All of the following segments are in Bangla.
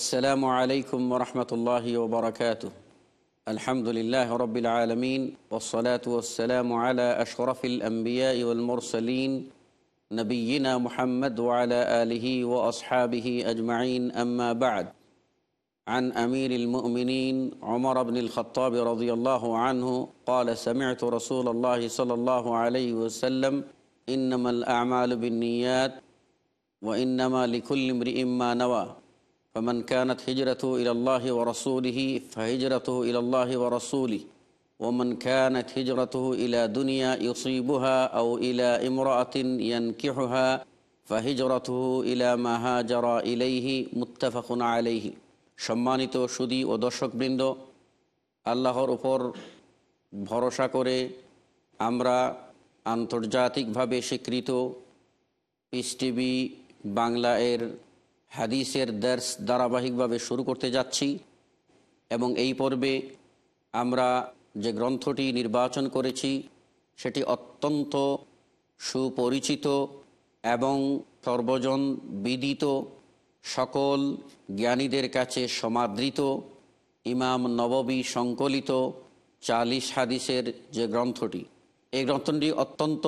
السلام عليكم ورحمة الله وبركاته. الحمد لله رب العالمين والصلاة والسلام على أشرف الأنبياء والمرسلين نبينا محمد وعلى آله وأصحابه أجمعين أما بعد. عن أمير المؤمنين عمر بن الخطاب رضي الله عنه قال سمعت رسول الله صلى الله عليه وسلم إنما الأعمال بالنيات وإنما لكل امرئ ما نوى. فمن كانت هجرته إلى الله ورسوله فهجرته إلى الله ورسوله ومن كانت هجرته إلى دنيا يصيبها أو إلى امرأة ينكحها فهجرته إلى ما هاجر إليه متفق عليه সম্মানিত সুদী ও দর্শকবৃন্দ আল্লাহর উপর ভরসা করে আমরা আন্তর্জাতিকভাবে স্বীকৃত পিস টিভি বাংলা এর হাদিসের দার্স ধারাবাহিকভাবে শুরু করতে যাচ্ছি এবং এই পর্বে আমরা যে গ্রন্থটি নির্বাচন করেছি, সেটি অত্যন্ত সুপরিচিত এবং সর্বজন বিদিত, সকল জ্ঞানীদের কাছে সমাদৃত, ইমাম নববী সংকলিত চালিশ হাদিসের যে গ্রন্থটি। এই গ্রন্থটি অত্যন্ত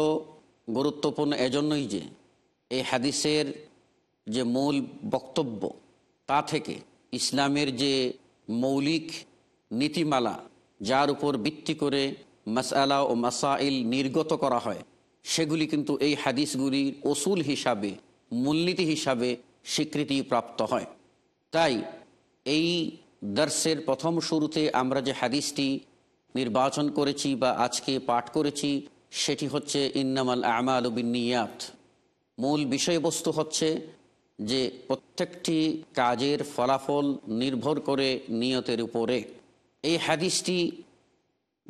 গুরুত্বপূর্ণ এজন্যই যে এই হাদিসের যে মূল বক্তব্য, তা থেকে ইসলামের যে মৌলিক নীতিমালা, যার উপর ভিত্তি করে মাসালা ও মাসাইল নির্গত করা হয়, সেগুলি কিন্তু এই হাদিসগুলির ওসুল হিসাবে, মূলনীতি হিসাবে স্বীকৃতি প্রাপ্ত হয়। তাই এই দর্শের প্রথম শুরুতে আমরা যে হাদিসটি নির্বাচন করেছি বা আজকে পাঠ করেছি, সেটি হচ্ছে ইন্নামাল আমাল বিনিয়াত মূল বিষয়বস্তু হচ্ছে যে প্রত্যেকটি কাজের ফলাফল নির্ভর করে নিয়তের উপরে। এই হাদিসটি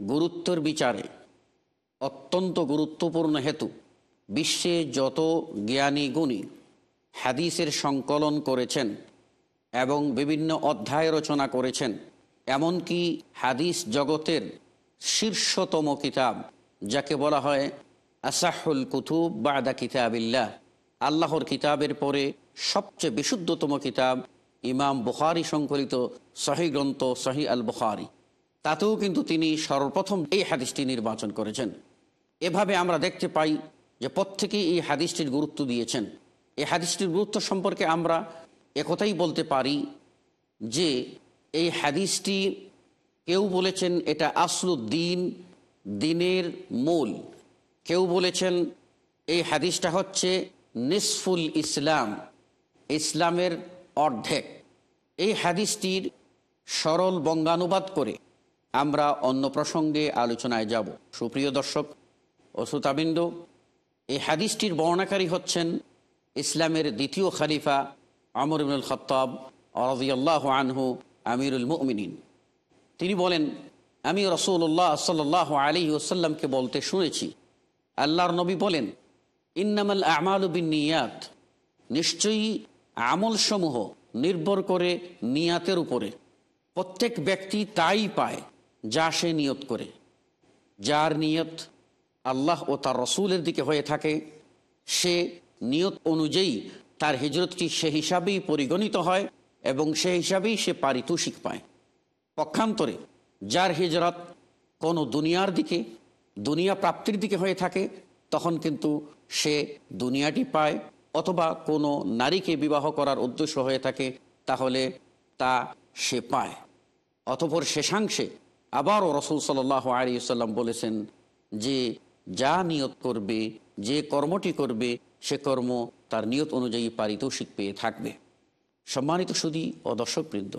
গুরুত্বর বিচারে অত্যন্ত গুরুত্বপূর্ণ হেতু। বিশ্বে যত জ্ঞানী গুণী হাদিসের সংকলন করেছেন এবং বিভিন্ন অধ্যায় রচনা করেছেন, এমনকি হাদিস জগতের শীর্ষতম কিতাব, যাকে বলা হয় আসাহুল কুতুব বাদা কিতাবিল্লাহ, আল্লাহর কিতাবের পরে সবচেয়ে বিশুদ্ধতম কিতাব ইমাম বুখারি সংকলিত সহি গ্রন্থ সহি আল বুখারি তাতেও কিন্তু তিনি সর্বপ্রথম এই হাদিসটি নির্বাচন করেছেন। এভাবে আমরা দেখতে পাই যে প্রত্যেকেই এই হাদিসটির গুরুত্ব দিয়েছেন। এই হাদিসটির গুরুত্ব সম্পর্কে আমরা একথাই বলতে পারি যে এই হাদিসটি কেউ বলেছেন এটা আসলুদ্দিন দিনের মূল। কেউ বলেছেন এই হাদিসটা হচ্ছে নিসফুল ইসলাম। ইসলামের অর্ধেক। এই হাদিসটির সরল বঙ্গানুবাদ করে আমরা অন্য প্রসঙ্গে আলোচনায় যাব। সুপ্রিয় দর্শক ও শ্রোতাবিন্দ, এই হাদিসটির বর্ণাকারী হচ্ছেন ইসলামের দ্বিতীয় খালিফা আমর ইবনুল খত্তাব রদিয়াল্লাহ আনহু, আমিরুল মুমিনিন। তিনি বলেন, আমি রসুল্লাহ সাল্লাহ আলী ওসাল্লামকে বলতে শুনেছি। আল্লাহর নবী বলেন, ইন্নামাল আমাল বিন নিয়াত। নিশ্চয়ই আমলসমূহ নির্ভর করে নিয়াতের উপরে। প্রত্যেক ব্যক্তি তাই পায়, যা সে নিয়ত করে। যার নিয়ত আল্লাহ ও তার রসুলের দিকে হয়ে থাকে, সে নিয়ত অনুযায়ী তার হিজরতটি সে হিসাবেই পরিগণিত হয় এবং সে হিসাবেই সে পারিতোষিক পায়। পক্ষান্তরে যার হিজরত কোনো দুনিয়ার দিকে, দুনিয়া প্রাপ্তির দিকে হয়ে থাকে, তখন কিন্তু সে দুনিয়াটি পায় অথবা কোনো নারীকে বিবাহ করার উদ্দেশ্য হয়ে থাকে, তাহলে তা সে পায়। অতপর শেষাংশে আবারও রসুল সাল্লাহ আলী সাল্লাম বলেছেন যে, যা নিয়ত করবে, যে কর্মটি করবে, সে কর্ম তার নিয়ত অনুযায়ী পারিতোষিক পেয়ে থাকবে। সম্মানিত সুদী ও দর্শকবৃন্দ,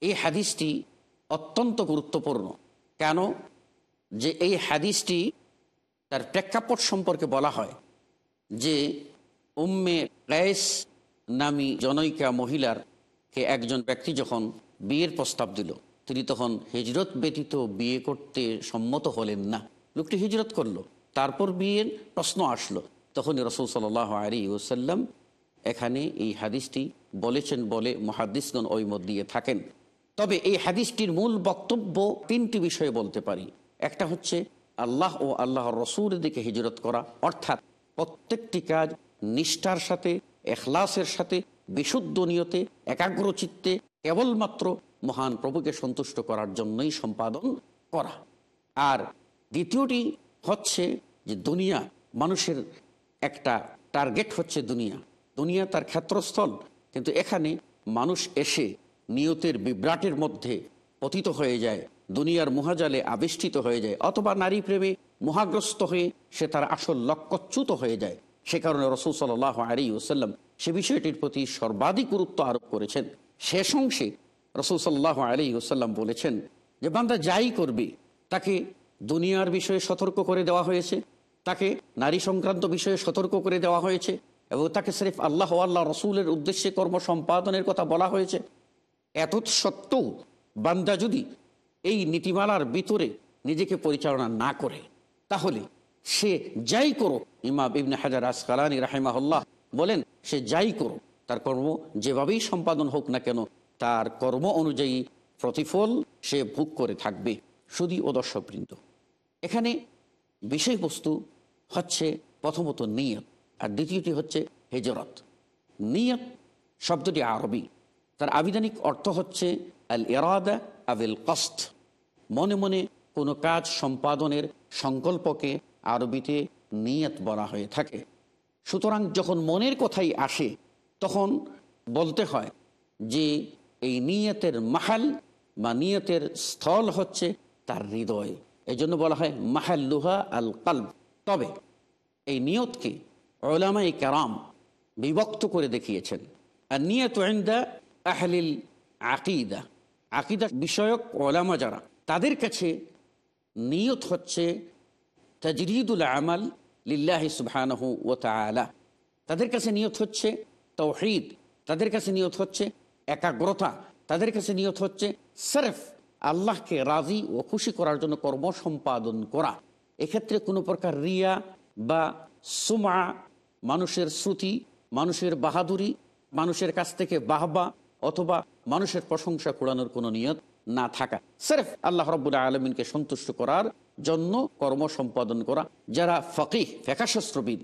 এই হাদিসটি অত্যন্ত গুরুত্বপূর্ণ। কেন? যে এই হাদিসটি তার প্রেক্ষাপট সম্পর্কে বলা হয় যে উম্মে গায়েস নামী জনৈকা মহিলার কে একজন ব্যক্তি যখন বিয়ের প্রস্তাব দিল, তিনি তখন হিজরত ব্যতীত বিয়ে করতে সম্মত হলেন না। লোকটি হিজরত করল, তারপর বিয়ের প্রশ্ন আসলো। তখন রসুল সাল আলী ওসাল্লাম এখানে এই হাদিসটি বলেছেন বলে মহাদিসগণ ওই মত দিয়ে থাকেন। তবে এই হাদিসটির মূল বক্তব্য তিনটি বিষয়ে বলতে পারি। একটা হচ্ছে আল্লাহ ও আল্লাহর রসুলের দিকে হিজরত করা, অর্থাৎ প্রত্যেকটি কাজ নিষ্ঠার সাথে, এখলাসের সাথে, বিশুদ্ধ নিয়তে একাগ্র চিত্তে কেবলমাত্র মহান প্রভুকে সন্তুষ্ট করার জন্যই সম্পাদন করা। আর দ্বিতীয়টি হচ্ছে যে দুনিয়া মানুষের একটা টার্গেট হচ্ছে দুনিয়া। দুনিয়া তার ক্ষেত্রস্থল, কিন্তু এখানে মানুষ এসে নিয়তের বিভ্রাটের মধ্যে পতিত হয়ে যায়, দুনিয়ার মহাজালে আবিষ্ঠিত হয়ে যায়, অথবা নারী প্রেমে মহাগ্রস্ত হয়ে সে তার আসল লক্ষ্যচ্যুত হয়ে যায়। সে কারণে রসুল সাল আলী ওসাল্লাম সে বিষয়টির প্রতি সর্বাধিক গুরুত্ব আরোপ করেছেন। শেষ অংশে রসুল সাল্লাহ আলী ওসাল্লাম বলেছেন যে, বান্দা যাই করবে, তাকে দুনিয়ার বিষয়ে সতর্ক করে দেওয়া হয়েছে, তাকে নারী সংক্রান্ত বিষয়ে সতর্ক করে দেওয়া হয়েছে এবং তাকে সিরিফ আল্লাহ আল্লাহ রসুলের উদ্দেশ্যে কর্ম সম্পাদনের কথা বলা হয়েছে। এত সত্ত্বেও বান্দা যদি এই নীতিমালার ভিতরে নিজেকে পরিচালনা না করে, তাহলে সে যাই করো ইমাম ইবনে হাজার আসকালানি রাহেমাহুল্লাহ বলেন, সে যাই করো তার কর্ম যেভাবেই সম্পাদন হোক না কেন, তার কর্ম অনুযায়ী প্রতিফল সে ভোগ করে থাকবে শুধু ও দর্শকবৃন্দ। এখানে বিষয়বস্তু হচ্ছে প্রথমত নিয়ত, আর দ্বিতীয়টি হচ্ছে হেজরত। নিয়ত শব্দটি আরবি, তার আবিধানিক অর্থ হচ্ছে আল এরাদা আবিল কস্ত মনে মনে কোনো কাজ সম্পাদনের সংকল্পকে আরবিতে নিয়ত বলা হয়ে থাকে। সুতরাং যখন মনের কথাই আসে, তখন বলতে হয় যে, এই নিয়তের মাহাল বা নিয়তের স্থল হচ্ছে তার হৃদয়। এই জন্য বলা হয় মাহাল মাহাল্লুহা আল কালব। তবে এই নিয়তকে ওলামাই কারাম বিভক্ত করে দেখিয়েছেন। আর নিয়ত ইন্দা আহলিল আকিদা। আকিদা বিষয়ক ওলামা যারা, তাদের কাছে নিয়ত হচ্ছে তাজরিদুল আমাল লিল্লাহি সুবহানাহু ও তালা তাদের কাছে নিয়ত হচ্ছে তৌহিদ তাদের কাছে নিয়ত হচ্ছে একাগ্রতা, তাদের কাছে নিয়ত হচ্ছে সেরফ, আল্লাহকে রাজি ও খুশি করার জন্য কর্ম সম্পাদন করা। এক্ষেত্রে কোনো প্রকার রিয়া বা সুমা, মানুষের শ্রুতি, মানুষের বাহাদুরি, মানুষের কাছ থেকে বাহবা অথবা মানুষের প্রশংসা কুড়ানোর কোনো নিয়ত না থাকা। সেরফ আল্লাহ রব্বুল আলমিনকে সন্তুষ্ট করার জন্য কর্ম সম্পাদন করা। যারা ফকিহ ফেকাশাস্ত্রবিদ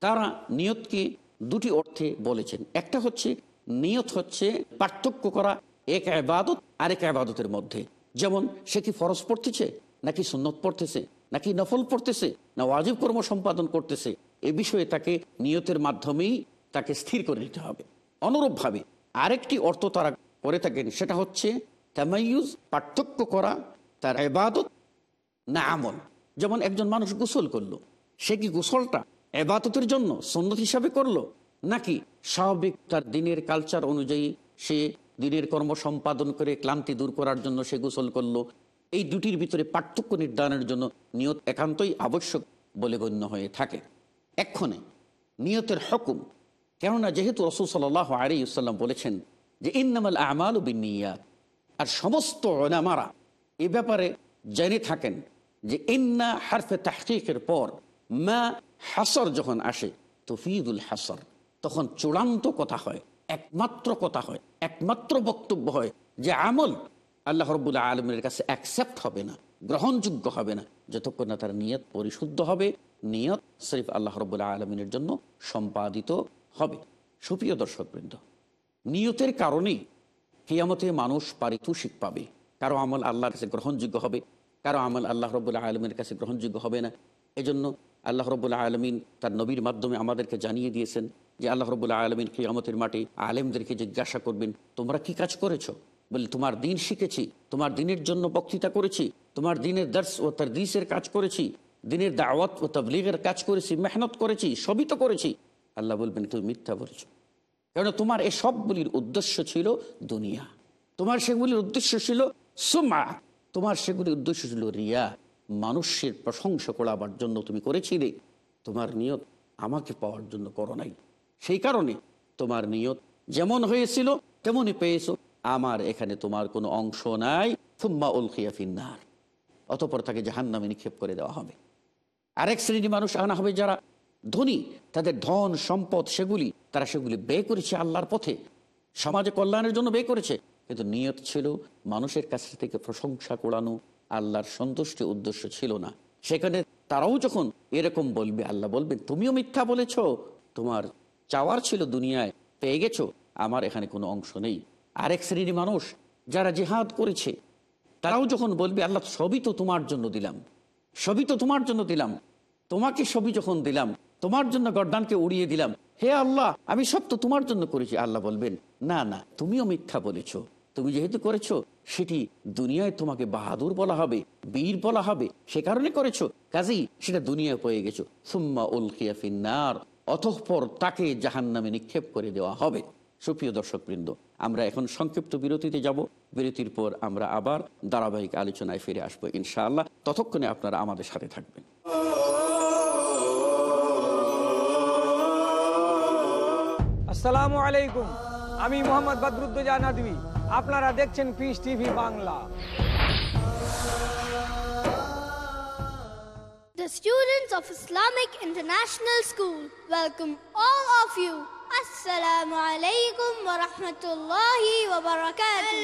তারা নিয়তকে দুটি অর্থে বলেছেন। একটা হচ্ছে, নিয়ত হচ্ছে পার্থক্য করা এক আবাদত আরেক আবাদতের মধ্যে। যেমন, সে কি ফরজ পড়তেছে, নাকি সুন্নত পড়তেছে, নাকি নফল পড়তেছে, না ওয়াজিব কর্ম সম্পাদন করতেছে, এ বিষয়ে তাকে নিয়তের মাধ্যমেই তাকে স্থির করে নিতে হবে। অনুরূপভাবে আরেকটি অর্থ তারা করে থাকেন, সেটা হচ্ছে, তামাইয়ুজ, পার্থক্য করা, তার এবাদত না আমল। যেমন একজন মানুষ গোসল করল, সে কি গোসলটা এবাদতের জন্য সন্ন্যত হিসাবে করল? নাকি স্বাভাবিক তার দিনের কালচার অনুযায়ী সে দিনের কর্ম সম্পাদন করে ক্লান্তি দূর করার জন্য সে গোসল করল? এই দুটির ভিতরে পার্থক্য নির্ধারণের জন্য নিয়ত একান্তই আবশ্যক বলে গণ্য হয়ে থাকে। এক্ষণে নিয়তের হকুম, কেননা যেহেতু রসুল সাল আলী বলেছেন যে, ইন্নামাল আমাল বিনিয়াত আর সমস্ত ওনামারা এ ব্যাপারে জেনে থাকেন যে ইন্না হারফে তাহকিকের পর মা হাসর যখন আসে, তফিদুল হাসর, তখন চূড়ান্ত কথা হয়, একমাত্র কথা হয়, একমাত্র বক্তব্য হয় যে আমল আল্লাহ রব্বুল্লাহ আলমের কাছে অ্যাকসেপ্ট হবে না, গ্রহণযোগ্য হবে না, যতক্ষণ না তার নিয়ত পরিশুদ্ধ হবে, নিয়ত শরীফ আল্লাহ রব্বুল্লাহ আলমিনের জন্য সম্পাদিত হবে। সুপ্রিয় দর্শকবৃন্দ, নিয়তের কারণেই কিয়ামতে মানুষ পারিতোষিক পাবে। কারও আমল আল্লাহর কাছে গ্রহণযোগ্য হবে, কারও আমল আল্লাহ রব্বুল্লাহ আলমের কাছে গ্রহণযোগ্য হবে না। এজন্য আল্লাহ রব্বুল্লাহ আলমিন তার নবীর মাধ্যমে আমাদেরকে জানিয়ে দিয়েছেন যে আল্লাহ রব্বুল্লাহ আলমিন কিয়ামতের মাঠে আলেমদেরকে জিজ্ঞাসা করবেন, তোমরা কি কাজ করেছ? বলে, তোমার দিন শিখেছি, তোমার দিনের জন্য বক্তৃতা করেছি, তোমার দিনের দর্শ ও তার দিসের কাজ করেছি, দিনের দাওয়াত ও তবলিগের কাজ করেছি, মেহনত করেছি, সবই তো করেছি। আল্লাহ বলবেন, তুমি মিথ্যা বলেছ। কেন তোমার এই সবগুলির উদ্দেশ্য ছিল দুনিয়া। তোমার সেগুলির উদ্দেশ্য ছিল সুমা তোমার সেগুলি উদ্দেশ্য ছিল রিয়া, মানুষের প্রশংসা করাবার জন্য তুমি করেছিলে। তোমার নিয়ত আমাকে পাওয়ার জন্য করো নাই। সেই কারণে তোমার নিয়ত যেমন হয়েছিল, তেমনই পেয়েছ। আমার এখানে তোমার কোনো অংশ নাই। ফুম্মা উল খিয়াফিন্নার অতপর তাকে জাহান্নামে নিক্ষেপ করে দেওয়া হবে। আরেক শ্রেণি মানুষ আনা হবে যারা ধনী, তাদের ধন, সম্পদ, সেগুলি, তারা সেগুলি ব্যয় করেছে আল্লাহর পথে। সমাজে কল্যাণের জন্য ব্যয় করেছে। কিন্তু নিয়ত ছিল মানুষের কাছ থেকে প্রশংসা কোড়ানো আল্লাহর সন্তুষ্টি উদ্দেশ্য ছিল না। সেখানে তারাও যখন এরকম বলবে, আল্লাহ বলবেন, তুমিও মিথ্যা বলেছ, তোমার চাওয়ার ছিল দুনিয়ায়, পেয়ে গেছো, আমার এখানে কোনো অংশ নেই। আরেক শ্রেণির মানুষ যারা জিহাদ করেছে, তারাও যখন বলবে, আল্লাহ, সবই তো তোমার জন্য দিলাম, সবই তো তোমার জন্য দিলাম, তোমাকে সবই যখন দিলাম, তোমার জন্য গর্দানকে উড়িয়ে দিলাম, হে আল্লাহ, আমি সব তো তোমার জন্য করেছি। আল্লাহ বলবেন, না না, তুমিও মিথ্যা বলেছ। তুমি যেহেতু করেছ, সেটি দুনিয়ায় তোমাকে বাহাদুর বলা হবে, বীর বলা হবে, সে কারণে করেছ। কাজেই সেটা দুনিয়ায় পেয়ে গেছো। সুম্মা উল খিয়াফিন্নার অতঃপর তাকে জাহান্নামে নিক্ষেপ করে দেওয়া হবে। সুপ্রিয় দর্শকবৃন্দ, আমরা এখন সংক্ষিপ্ত বিরতিতে যাব। বিরতির পর আমরা আবার ধারাবাহিক আলোচনায় ফিরে আসব, ইনশাআল্লাহ। ততক্ষণে আপনারা আমাদের সাথে থাকবেন। আসসালামু আলাইকুম। আমি মোহাম্মদ বদরুদ্দোজা নদী আপনারা দেখছেন peace TV Bangla The students of Islamic International School welcome all of you. Assalamu alaikum wa rahmatullahi wa barakatuh.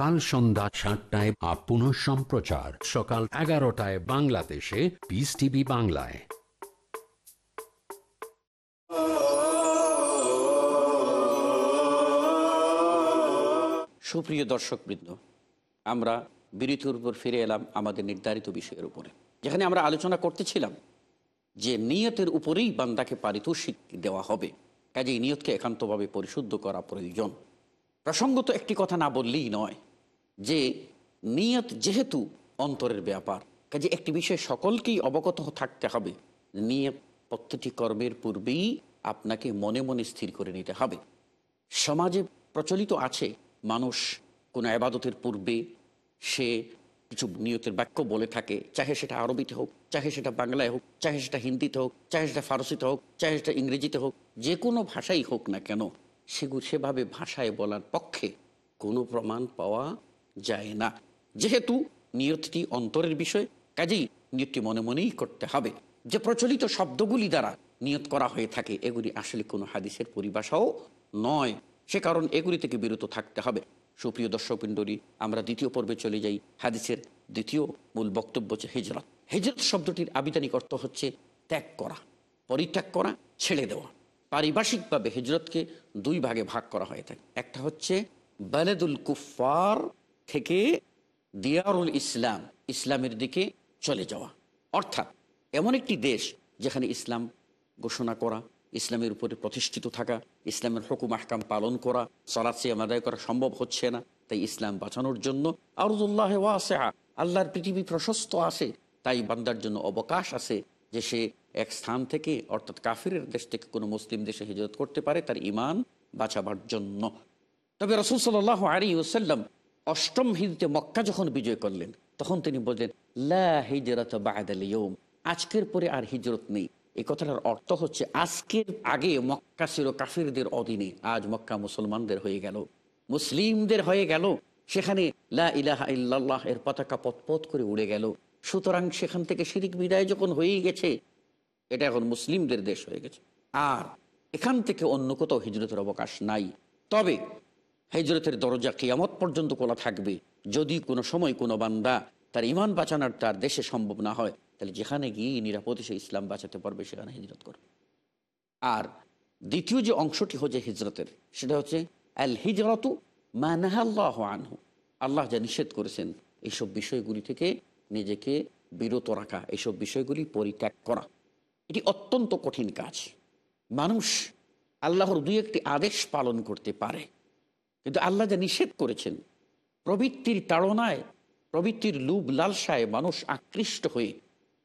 কাল সন্ধ্যা সাতটায় আপ পুনঃ সম্প্রচার। সকাল এগারোটায় বাংলাদেশে পিস টিভি বাংলায়। সুপ্রিয় দর্শকবৃন্দ, আমরা বিরতির উপর ফিরে এলাম আমাদের নির্ধারিত বিষয়ের উপরে, যেখানে আমরা আলোচনা করতেছিলাম যে নিয়তের উপরেই বান্দাকে পারিতোষিক দেওয়া হবে। কাজে এই নিয়তকে একান্তভাবে পরিশুদ্ধ করা প্রয়োজন। প্রসঙ্গত একটি কথা না বললেই নয় যে নিয়ত যেহেতু অন্তরের ব্যাপার, কাজে একটি বিষয় সকলকেই অবগত থাকতে হবে। নিয়ত প্রত্যেকটি কর্মের পূর্বেই আপনাকে মনে মনে স্থির করে নিতে হবে। সমাজে প্রচলিত আছে, মানুষ কোনো আবাদতের পূর্বে সে কিছু নিয়তের বাক্য বলে থাকে, চাহে সেটা আরবিতে হোক, চাহে সেটা বাংলায় হোক, চাহে সেটা হিন্দিতে হোক, চাহে সেটা ফারসিতে হোক, চাহে সেটা ইংরেজিতে হোক, যে কোনো ভাষাই হোক না কেন সেগুলো সেভাবে ভাষায় বলার পক্ষে কোনো প্রমাণ পাওয়া যায় না। যেহেতু নিয়তটি অন্তরের বিষয়, কাজেই নিয়তটি মনে মনেই করতে হবে। যে প্রচলিত শব্দগুলি দ্বারা নিয়ত করা হয়ে থাকে, এগুলি আসলে কোনো হাদিসের পরিভাষাও নয়। সে কারণ এগুলি থেকে বিরত থাকতে হবে। সুপ্রিয় দর্শক পিণ্ডলী আমরা দ্বিতীয় পর্বে চলে যাই। হাদিসের দ্বিতীয় মূল বক্তব্য হচ্ছে হিজরত। হিজরত শব্দটির আবিধানিক অর্থ হচ্ছে ত্যাগ করা, পরিত্যাগ করা, ছেড়ে দেওয়া। পারিভাষিকভাবে হিজরতকে দুই ভাগে ভাগ করা হয়ে থাকে। একটা হচ্ছে বালেদুল কুফার থেকে দিয়ারুল ইসলাম, ইসলামের দিকে চলে যাওয়া। অর্থাৎ এমন একটি দেশ যেখানে ইসলাম ঘোষণা করা, ইসলামের উপরে প্রতিষ্ঠিত থাকা, ইসলামের হুকুম, আহকাম পালন করা সলাৎ সিয়াম আদায় করা সম্ভব হচ্ছে না। তাই ইসলাম বাঁচানোর জন্য আরদুল্লাহ ওয়াসেহা আল্লাহর পৃথিবী প্রশস্ত আছে। তাই বান্দার জন্য অবকাশ আছে যে সে এক স্থান থেকে, অর্থাৎ কাফিরের দেশ থেকে কোনো মুসলিম দেশে হিজরত করতে পারে তার ইমান বাঁচাবার জন্য। তবে রসুল সাল আলী ওসাল্লাম অষ্টম হিজতে মক্কা যখন বিজয় করলেন, তখন তিনি বললেন, লা হিজরত আজকের পরে আর হিজরত নেই। এই কথাটার অর্থ হচ্ছে, আজকের আগে মক্কা ছিল কাফিরদের অধীনে, আজ মক্কা মুসলমানদের হয়ে গেল। মুসলিমদের হয়ে গেল। সেখানে লা ইলাহা ইল্লাল্লাহ এর পতাকা পথপথ করে উড়ে গেল। সুতরাং সেখান থেকে শিরিক বিদায় যখন হয়েই গেছে, এটা এখন মুসলিমদের দেশ হয়ে গেছে। আর এখান থেকে অন্য কোথাও হিজরতের অবকাশ নাই। তবে হিজরতের দরজা কিয়ামত পর্যন্ত খোলা থাকবে। যদি কোনো সময় কোনো বান্দা তার ইমান বাঁচানোর তার দেশে সম্ভব না হয়, তাহলে যেখানে গিয়ে নিরাপদে সে ইসলাম বাঁচাতে পারবে, সেখানে হিজরত করবে। আর দ্বিতীয় যে অংশটি হচ্ছে হিজরতের, সেটা হচ্ছে আল হিজরতু মানাহাল্লাহ আনহু। আল্লাহ যা নিষেধ করেছেন এইসব বিষয়গুলি থেকে নিজেকে বিরত রাখা এইসব বিষয়গুলি পরিত্যাগ করা। এটি অত্যন্ত কঠিন কাজ। মানুষ আল্লাহর দুই একটি আদেশ পালন করতে পারে। কিন্তু আল্লাহ যা নিষেধ করেছেন, প্রবৃত্তির তাড়নায়, প্রবৃত্তির লুব লালসায় মানুষ আকৃষ্ট হয়ে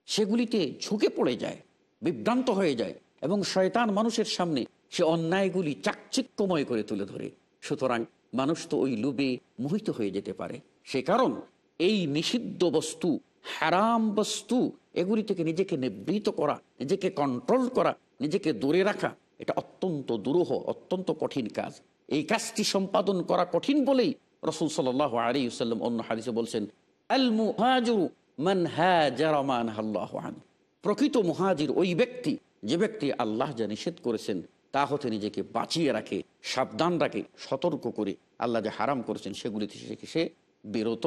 সেগুলিতে ঝুঁকে পড়ে যায়, বিভ্রান্ত হয়ে যায় এবং শয়তান মানুষের সামনে সে অন্যায়গুলি চাকচিক্যময় করে তুলে ধরে। সুতরাং মানুষ তো ওই লুবে মোহিত হয়ে যেতে পারে। সে কারণ এই নিষিদ্ধ বস্তু, হারাম বস্তু, এগুলি থেকে নিজেকে নিবৃত করা, নিজেকে কন্ট্রোল করা, নিজেকে দূরে রাখা, এটা অত্যন্ত দুরূহ, অত্যন্ত কঠিন কাজ। এই কাজটি সম্পাদন করা কঠিন বলেই রসুল সাল আলী সাল্লাম অন্য হাদিসে বলছেন, আল প্রকৃত মুহাজির ওই ব্যক্তি, যে ব্যক্তি আল্লাহ যা নিষেধ করেছেন, তা হতে নিজেকে বাঁচিয়ে রাখে, সাবধান রাখে, সতর্ক করে আল্লাহ যা হারাম করেছেন সেগুলিতে থেকে সে বিরত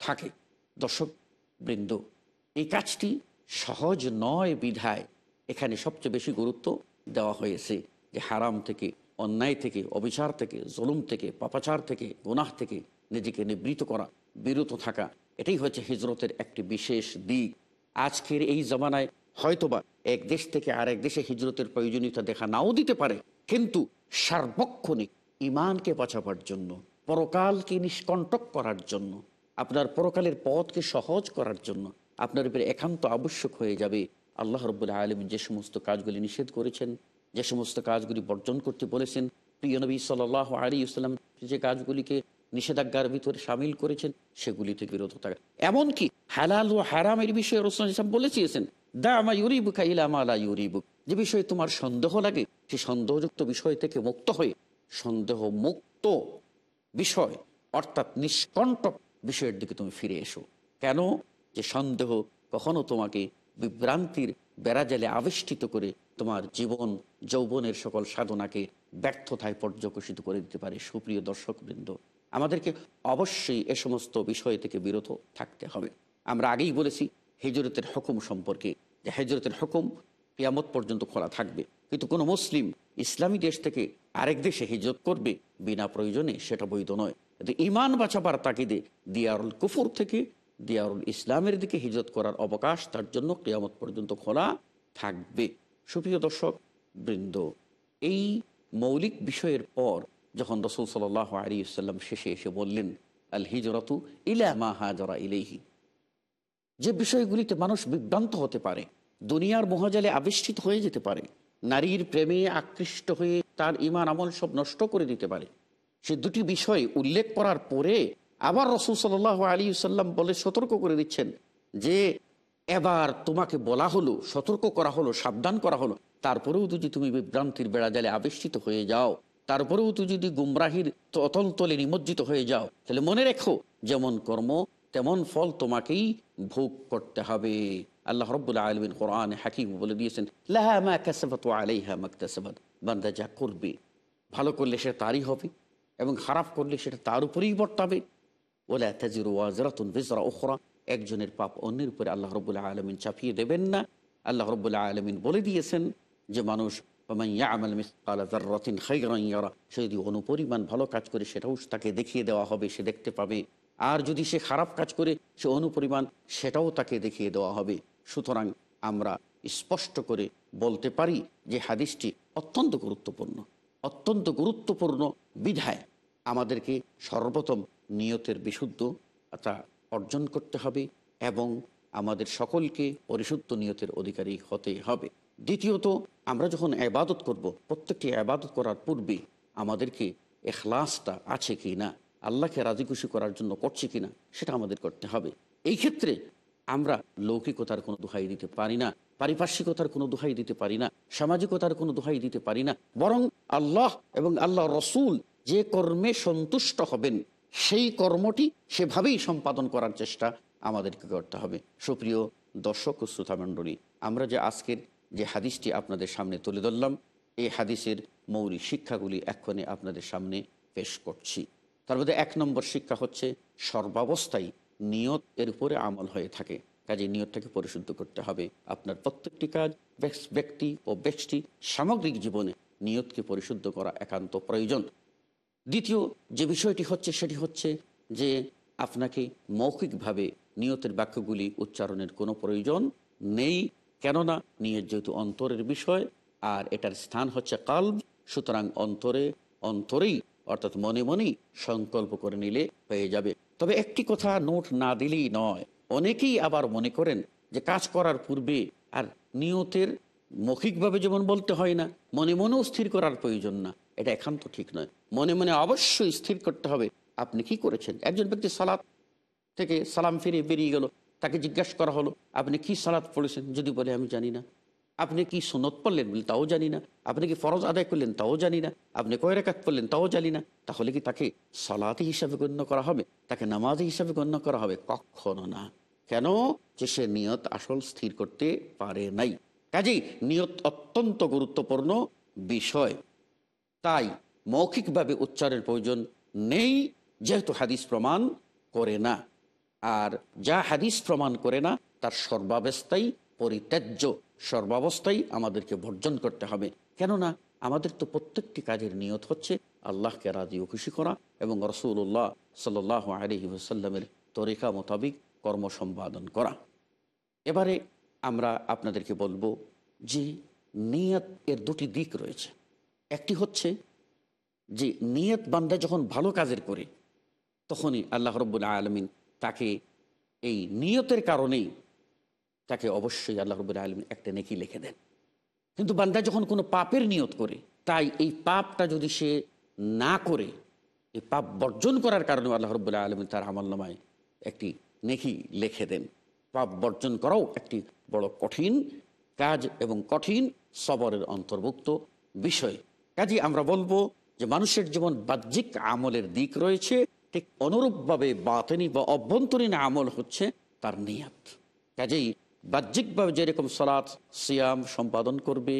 থাকে। দর্শক, বৃন্দ, এই কাজটি সহজ নয় বিধায় এখানে সবচেয়ে বেশি গুরুত্ব দেওয়া হয়েছে যে হারাম থেকে অন্যায় থেকে, অবিচার থেকে, জুলুম থেকে, পাপাচার থেকে, গুনাহ থেকে নিজেকে নিবৃত করা, বিরত থাকা, এটাই হচ্ছে হিজরতের একটি বিশেষ দিক। আজকের এই জমানায় হয়তোবা এক দেশ থেকে আরেক দেশে হিজরতের প্রয়োজনীয়তা দেখা নাও দিতে পারে, কিন্তু সার্বক্ষণিক ইমানকে বাঁচাবার জন্য, পরকালকে নিষ্কণ্টক করার জন্য, আপনার পরকালের পথকে সহজ করার জন্য আপনার উপরে একান্ত আবশ্যক হয়ে যাবে। আল্লাহ রব্বুল্লাহ আলম যে সমস্ত কাজগুলি নিষেধ করেছেন যে সমস্ত কাজগুলি বর্জন করতে বলেছেন, প্রিয় নবী সাল আলী ইসলাম যে কাজগুলিকে নিষেধাজ্ঞার ভিতরে সামিল করেছেন, সেগুলি থেকে বিরত থাকা। এমনকি হালাল ও হারামের বিষয়ে রসুল ইসলাম বলে চেয়েছেন দা আমা ইউরিবুকা ইলামা আলা ইউরিবুক। যে বিষয়ে তোমার সন্দেহ লাগে সেই সন্দেহযুক্ত বিষয় থেকে মুক্ত হয়ে সন্দেহ মুক্ত বিষয়, অর্থাৎ নিষ্কণ্টক বিষয়ের দিকে তুমি ফিরে এসো। কেন? যে সন্দেহ কখনো তোমাকে বিভ্রান্তির বেড়াজালে আবিষ্ঠিত করে তোমার জীবন, যৌবনের সকল সাধনাকে ব্যর্থতায় পর্যকসিত করে দিতে পারে, সুপ্রিয় দর্শকবৃন্দ। আমাদেরকে অবশ্যই এ সমস্ত বিষয় থেকে বিরত থাকতে হবে। আমরা আগেই বলেছি, হেজরতের হুকুম সম্পর্কে। যে হেজরতের হুকুম কিয়ামত পর্যন্ত খোলা থাকবে। কিন্তু কোনো মুসলিম ইসলামী দেশ থেকে আরেক দেশে হিজরত করবে বিনা প্রয়োজনে সেটা বৈধ নয়। কিন্তু ইমান বাঁচাবার তাকিদে দিয়ারুল কুফুর থেকে দিয়ারুল ইসলামের দিকে হিজরত করার অবকাশ তার জন্য কিয়ামত পর্যন্ত খোলা থাকবে। সুপ্রিয় দর্শক, বৃন্দ, এই মৌলিক বিষয়ের পর যখন রসুল সাল আলী সাল্লাম শেষে এসে বললেন, আল হিজরতু ইলা মা হাজরা ইলেহি যে বিষয়গুলিতে মানুষ বিভ্রান্ত হতে পারে, দুনিয়ার মহাজালে আবিষ্ঠিত হয়ে যেতে পারে, নারীর প্রেমে আকৃষ্ট হয়ে তার ইমান আমল সব নষ্ট করে দিতে পারে, সে দুটি বিষয় উল্লেখ করার পরে আবার রসুল সাল আলী সাল্লাম বলে, সতর্ক করে দিচ্ছেন যে, এবার তোমাকে বলা হলো, সতর্ক করা হলো, সাবধান করা হলো। তারপরেও যদি তুমি বিভ্রান্তির বেড়াজালে আবিষ্ঠিত হয়ে যাও, তারপরেও তুই যদি গুমরাহির অতল তলে নিমজ্জিত হয়ে যাও, তাহলে মনে রেখো, যেমন কর্ম, তেমন ফল তোমাকেই ভোগ করতে হবে। আল্লাহ রব্বুল্লাহ আলমিন কোরআন হাকিম বলে দিয়েছেন বান্দা যা করবে, ভালো করলে সেটা তারই হবে এবং খারাপ করলে সেটা তার উপরেই বর্তাবে। ওলা তাজির ওয়াজরাতুন বিজরা ওখরা একজনের পাপ অন্যের উপরে আল্লাহ রবুল্লাহ আলমিন চাপিয়ে দেবেন না। আল্লাহ রবুল্লাহ আলমিন বলে দিয়েছেন যে, মানুষ সে যদি অনুপরিমাণ ভালো কাজ করে, সেটাও তাকে দেখিয়ে দেওয়া হবে, সে দেখতে পাবে। আর যদি সে খারাপ কাজ করে, সে অনুপরিমাণ সেটাও তাকে দেখিয়ে দেওয়া হবে। সুতরাং আমরা স্পষ্ট করে বলতে পারি যে, হাদিসটি অত্যন্ত গুরুত্বপূর্ণ। অত্যন্ত গুরুত্বপূর্ণ বিধায় আমাদেরকে সর্বপ্রথম নিয়তের বিশুদ্ধ তা অর্জন করতে হবে এবং আমাদের সকলকে পরিশুদ্ধ নিয়তের অধিকারী হতে হবে। দ্বিতীয়ত, আমরা যখন আবাদত করব, প্রত্যেকটি আবাদত করার পূর্বে আমাদেরকে এখলাসটা আছে কি না আল্লাহকে রাজি খুশি করার জন্য করছে কিনা, সেটা আমাদের করতে হবে। এই ক্ষেত্রে আমরা লৌকিকতার কোনো দোহাই দিতে পারি না, পারিপার্শ্বিকতার কোনো দোহাই দিতে পারি না, সামাজিকতার কোনো দোহাই দিতে পারি না, বরং আল্লাহ এবং আল্লাহ রসুল যে কর্মে সন্তুষ্ট হবেন সেই কর্মটি সেভাবেই সম্পাদন করার চেষ্টা আমাদেরকে করতে হবে। সুপ্রিয় দর্শক ও শ্রোতামণ্ডলী, আমরা যে আজকের যে হাদিসটি আপনাদের সামনে তুলে ধরলাম, এই হাদিসের মৌলিক শিক্ষাগুলি এক্ষণে আপনাদের সামনে পেশ করছি। তার মধ্যে এক নম্বর শিক্ষা হচ্ছে, সর্বাবস্থায় নিয়ত এর উপরে আমল হয়ে থাকে। কাজে নিয়তটাকে পরিশুদ্ধ করতে হবে। আপনার প্রত্যেকটি কাজ ব্যক্তি ও ব্যক্তি সামগ্রিক জীবনে নিয়তকে পরিশুদ্ধ করা একান্ত প্রয়োজন। দ্বিতীয় যে বিষয়টি হচ্ছে, সেটি হচ্ছে যে আপনাকে মৌখিকভাবে নিয়তের বাক্যগুলি উচ্চারণের কোনো প্রয়োজন নেই। কেননা নিয়ত যেহেতু অন্তরের বিষয়, আর এটার স্থান হচ্ছে কাল্ব, সুতরাং অন্তরে, অন্তরেই, অর্থাৎ মনে মনেই সংকল্প করে নিলে হয়ে যাবে। তবে একটি কথা নোট না দিলেই নয়, অনেকেই আবার মনে করেন যে কাজ করার পূর্বে আর নিয়তের মৌখিকভাবে যেমন বলতে হয় না, মনে মনেও স্থির করার প্রয়োজন না। এটা একান্ত ঠিক নয়। মনে মনে অবশ্যই স্থির করতে হবে, আপনি কি করেছেন? একজন ব্যক্তি সালাত থেকে সালাম ফিরে বেরিয়ে গেল, তাকে জিজ্ঞাসা করা হলো, আপনি কি সালাত পড়েছেন? যদি বলে, আমি জানি না। আপনি কি সুনত পড়লেন বলে তাও জানি না। আপনি কি ফরজ আদায় করলেন তাও জানি না। আপনি কয় রেখাত পড়লেন তাও জানি না। তাহলে কি তাকে সালাতে হিসাবে গণ্য করা হবে? তাকে নামাজ হিসাবে গণ্য করা হবে? কখনো না। কেন? যে সে নিয়ত আসল স্থির করতে পারে নাই। কাজেই নিয়ত অত্যন্ত গুরুত্বপূর্ণ বিষয়। তাই মৌখিকভাবে উচ্চারের প্রয়োজন নেই, যেহেতু হাদিস প্রমাণ করে না। আর যা হাদিস প্রমাণ করে না, তার সর্বাবস্থায় পরিত্যাজ্য সর্বাবস্থায় আমাদেরকে বর্জন করতে হবে। কেননা আমাদের তো প্রত্যেকটি কাজের নিয়ত হচ্ছে আল্লাহকে রাজি ও খুশি করা এবং রসুল্লাহ সাল আলহি ওসাল্লামের তরিকা মোতাবিক কর্ম সম্পাদন করা। এবারে আমরা আপনাদেরকে বলব যে নিয়ত এর দুটি দিক রয়েছে। একটি হচ্ছে যে নিয়ত বান্দা যখন ভালো কাজের করে, তখনই আল্লাহ রব্বুল আলমিন তাকে এই নিয়তের কারণেই তাকে অবশ্যই আল্লাহ রব্বুল আলমিন একটা নেকি লিখে দেন। কিন্তু বান্দা যখন কোনো পাপের নিয়ত করে, তাই এই পাপটা যদি সে না করে, এই পাপ বর্জন করার কারণে আল্লাহ রব্বুল্লাহ আলমিন তার আমল নামায় একটি নেকি লিখে দেন। পাপ বর্জন করাও একটি বড় কঠিন কাজ এবং কঠিন সবরের অন্তর্ভুক্ত বিষয়। কাজে আমরা বলব যে মানুষের যেমন বাহ্যিক আমলের দিক রয়েছে, ঠিক অনুরূপভাবে বাতনি বা অভ্যন্তরীণ আমল হচ্ছে তার নিয়াত। কাজেই বাহ্যিকভাবে যেরকম সলাৎ সিয়াম সম্পাদন করবে,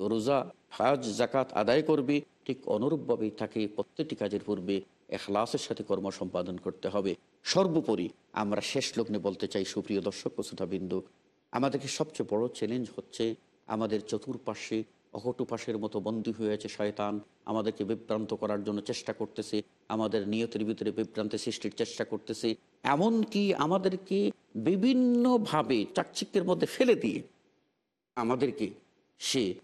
রোজা, হাজ জাকাত আদায় করবে, ঠিক অনুরূপভাবেই তাকে প্রত্যেকটি কাজের পূর্বে এখলাসের সাথে কর্ম সম্পাদন করতে হবে। সর্বোপরি আমরা শেষ লগ্নে বলতে চাই, সুপ্রিয় দর্শক, শ্রোতাবিন্দু, আমাদেরকে সবচেয়ে বড় চ্যালেঞ্জ হচ্ছে আমাদের চতুর্পাশে অকটুপাশের মতো বন্দী হয়ে আছে শয়তান। আমাদেরকে বিভ্রান্ত করার জন্য চেষ্টা করতেছে। আমাদের নিয়তের ভিতরে বিভ্রান্তি সৃষ্টির চেষ্টা করতেছে। এমনকি আমাদেরকে বিভিন্নভাবে চাকচিক্যের মধ্যে ফেলে দিয়ে আমাদেরকে সে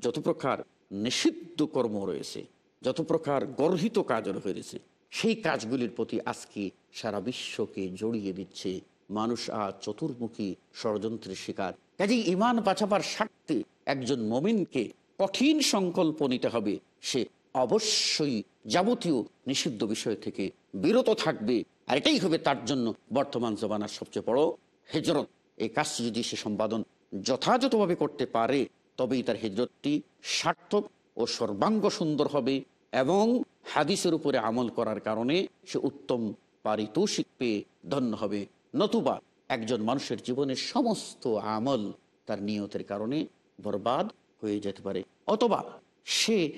যত প্রকার নিষিদ্ধ কর্ম রয়েছে, যত প্রকার গর্হিত কাজ রয়েছে, সেই কাজগুলির প্রতি আজকে সারা বিশ্বকে জড়িয়ে দিচ্ছে। মানুষ আজ চতুর্মুখী ষড়যন্ত্রের শিকার। কাজেই ইমান বাঁচাবার স্বার্থে একজন মমিনকে কঠিন সংকল্প নিতে হবে। সে অবশ্যই যাবতীয় নিষিদ্ধ বিষয় থেকে বিরত থাকবে। আর এটাই হবে তার জন্য বর্তমান জমানার সবচেয়ে বড় হেজরত। এই কাজটি যদি সে সম্পাদন যথাযথভাবে করতে পারে, তবেই তার হিজরতটি সার্থক ও সর্বাঙ্গ সুন্দর হবে এবং হাদিসের উপরে আমল করার কারণে সে উত্তম পারিতোষিক পেয়ে ধন্য হবে। নতুবা একজন মানুষের জীবনের সমস্ত আমল তার নিয়তের কারণে বরবাদ হয়ে যেতে পারে। অথবা সে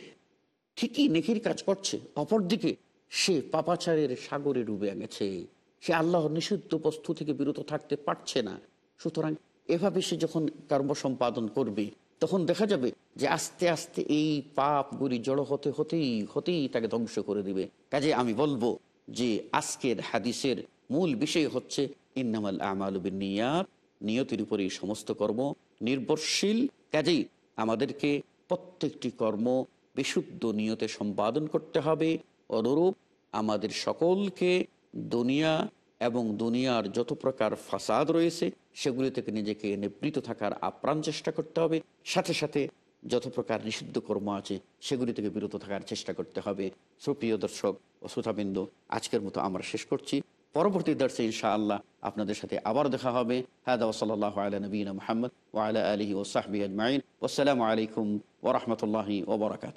ঠিকই নেকির কাজ করছে, অপরদিকে সে পাপাচারের সাগরে ডুবে গেছে। সে আল্লাহর নিষিদ্ধ বস্তু থেকে বিরত থাকতে পারছে না। সুতরাং এভাবে সে যখন কর্ম সম্পাদন করবে, তখন দেখা যাবে যে আস্তে আস্তে এই পাপগুলি জড়ো হতে হতেই হতেই তাকে ধ্বংস করে দিবে। কাজে আমি বলব যে আজকের হাদিসের মূল বিষয় হচ্ছে ইন্নামাল আমালুবিন নিয়াত নিয়তির উপরেই সমস্ত কর্ম নির্ভরশীল। কাজেই আমাদেরকে প্রত্যেকটি কর্ম বিশুদ্ধ নিয়তে সম্পাদন করতে হবে। অনুরূপ আমাদের সকলকে দুনিয়া এবং দুনিয়ার যত প্রকার ফাসাদ রয়েছে, সেগুলি থেকে নিজেকে নিবৃত থাকার আপ্রাণ চেষ্টা করতে হবে। সাথে সাথে যত প্রকার নিষিদ্ধ কর্ম আছে, সেগুলি থেকে বিরত থাকার চেষ্টা করতে হবে। সুপ্রিয় দর্শক ও শ্রোতাবিন্দু, আজকের মতো আমরা শেষ করছি। পরবর্তী দর্শে ইনশাআল্লাহ আপনাদের সাথে আবার দেখা হবে। হাদা ওসলাল্লাহ আলা নবীন মোহাম্মদ ওয়ালা আলহি ওসাহবি আজমাইন। আসসালামু আলাইকুম ওরহমতুল্লাহি ওবরাকাত